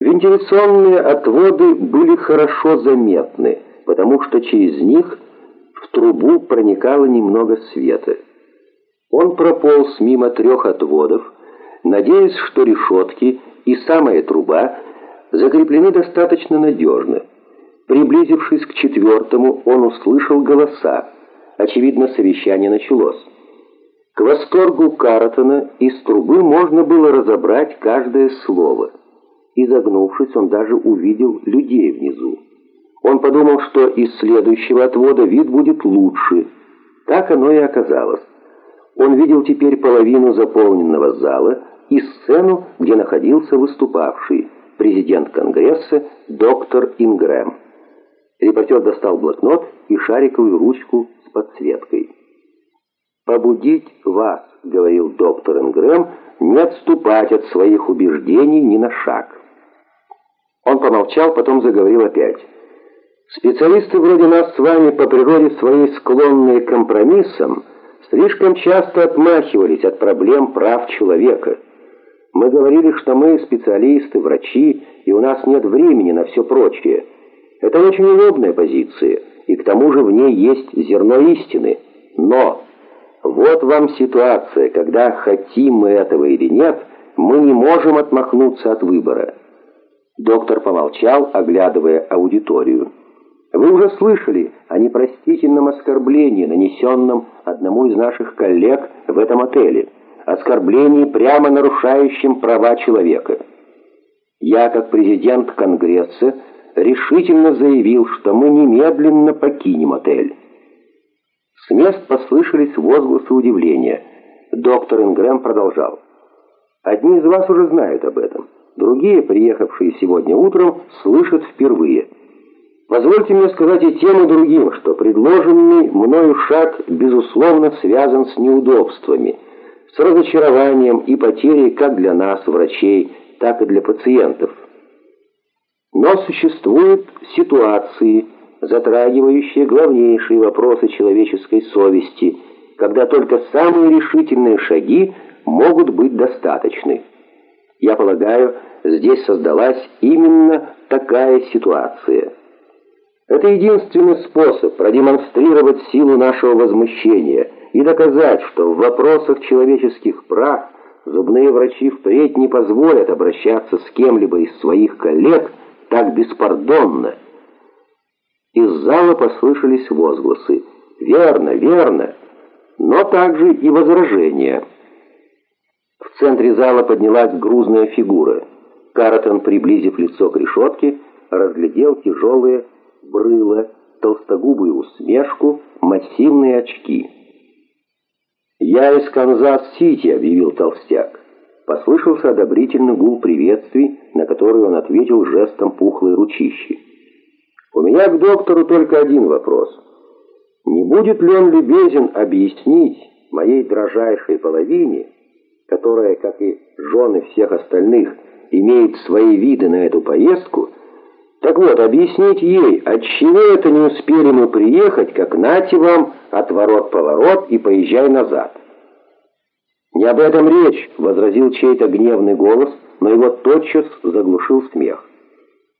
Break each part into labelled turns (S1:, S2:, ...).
S1: Вентиляционные отводы были хорошо заметны, потому что через них в трубу проникало немного света. Он прополз мимо трех отводов, надеясь, что решетки и самая труба закреплены достаточно надежно. Приблизившись к четвертому, он услышал голоса. Очевидно, совещание началось. К восторгу Каратона из трубы можно было разобрать каждое слово. Изогнувшись, он даже увидел людей внизу. Он подумал, что из следующего отвода вид будет лучше. Так оно и оказалось. Он видел теперь половину заполненного зала и сцену, где находился выступавший президент Конгресса доктор Ингрэм. Репортер достал блокнот и шариковую ручку с подсветкой. «Побудить вас», — говорил доктор Ингрэм, — «не отступать от своих убеждений ни на шаг». Он помолчал, потом заговорил опять. «Специалисты вроде нас с вами по природе своей склонные к компромиссам слишком часто отмахивались от проблем прав человека. Мы говорили, что мы специалисты, врачи, и у нас нет времени на все прочее. Это очень удобная позиция, и к тому же в ней есть зерно истины. Но вот вам ситуация, когда хотим мы этого или нет, мы не можем отмахнуться от выбора». Доктор помолчал, оглядывая аудиторию. «Вы уже слышали о непростительном оскорблении, нанесенном одному из наших коллег в этом отеле. Оскорблении, прямо нарушающем права человека. Я, как президент Конгресса, решительно заявил, что мы немедленно покинем отель». С мест послышались возгласы удивления. Доктор Ингрэм продолжал. «Одни из вас уже знают об этом». Другие, приехавшие сегодня утром, слышат впервые. Позвольте мне сказать и тем, и другим, что предложенный мною шаг, безусловно, связан с неудобствами, с разочарованием и потерей как для нас, врачей, так и для пациентов. Но существуют ситуации, затрагивающие главнейшие вопросы человеческой совести, когда только самые решительные шаги могут быть достаточны. Я полагаю, здесь создалась именно такая ситуация. Это единственный способ продемонстрировать силу нашего возмущения и доказать, что в вопросах человеческих прав зубные врачи впредь не позволят обращаться с кем-либо из своих коллег так беспардонно. Из зала послышались возгласы «Верно, верно!», но также и возражения – в центре зала поднялась грузная фигура. Каратон, приблизив лицо к решетке, разглядел тяжелые брыла, толстогубую усмешку, массивные очки. «Я из Канзас-Сити», — объявил толстяк. Послышался одобрительный гул приветствий, на который он ответил жестом пухлой ручищи. «У меня к доктору только один вопрос. Не будет ли он любезен объяснить моей дрожайшей половине, которая, как и жены всех остальных, имеет свои виды на эту поездку, так вот, объяснить ей, отчего это не успели мы приехать, как нате вам отворот-поворот и поезжай назад. «Не об этом речь», — возразил чей-то гневный голос, но его тотчас заглушил смех.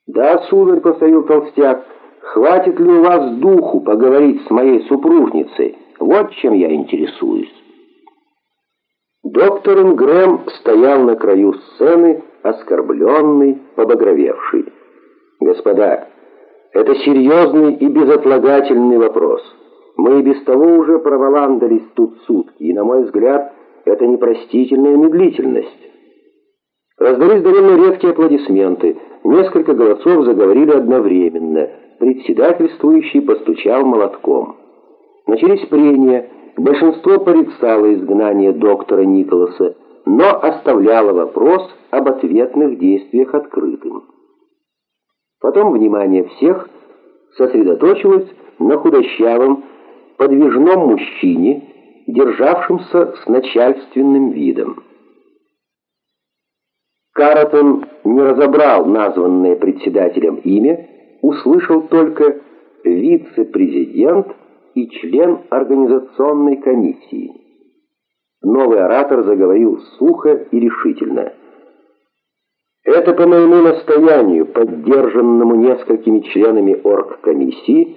S1: «Да, сударь», — повторил толстяк, — «хватит ли у вас духу поговорить с моей супружницей? Вот чем я интересуюсь». Доктор Ингрэм стоял на краю сцены, оскорбленный, побагровевший. «Господа, это серьезный и безотлагательный вопрос. Мы и без того уже проволандались тут сутки, и, на мой взгляд, это непростительная медлительность». Раздались довольно редкие аплодисменты. Несколько голосов заговорили одновременно. Председательствующий постучал молотком. Начались прения. Большинство порицало изгнание доктора Николаса, но оставляло вопрос об ответных действиях открытым. Потом внимание всех сосредоточилось на худощавом, подвижном мужчине, державшемся с начальственным видом. Каратон не разобрал названное председателем имя, услышал только «вице-президент» и член организационной комиссии. Новый оратор заговорил сухо и решительно. Это по моему настоянию, поддержанному несколькими членами оргкомиссии,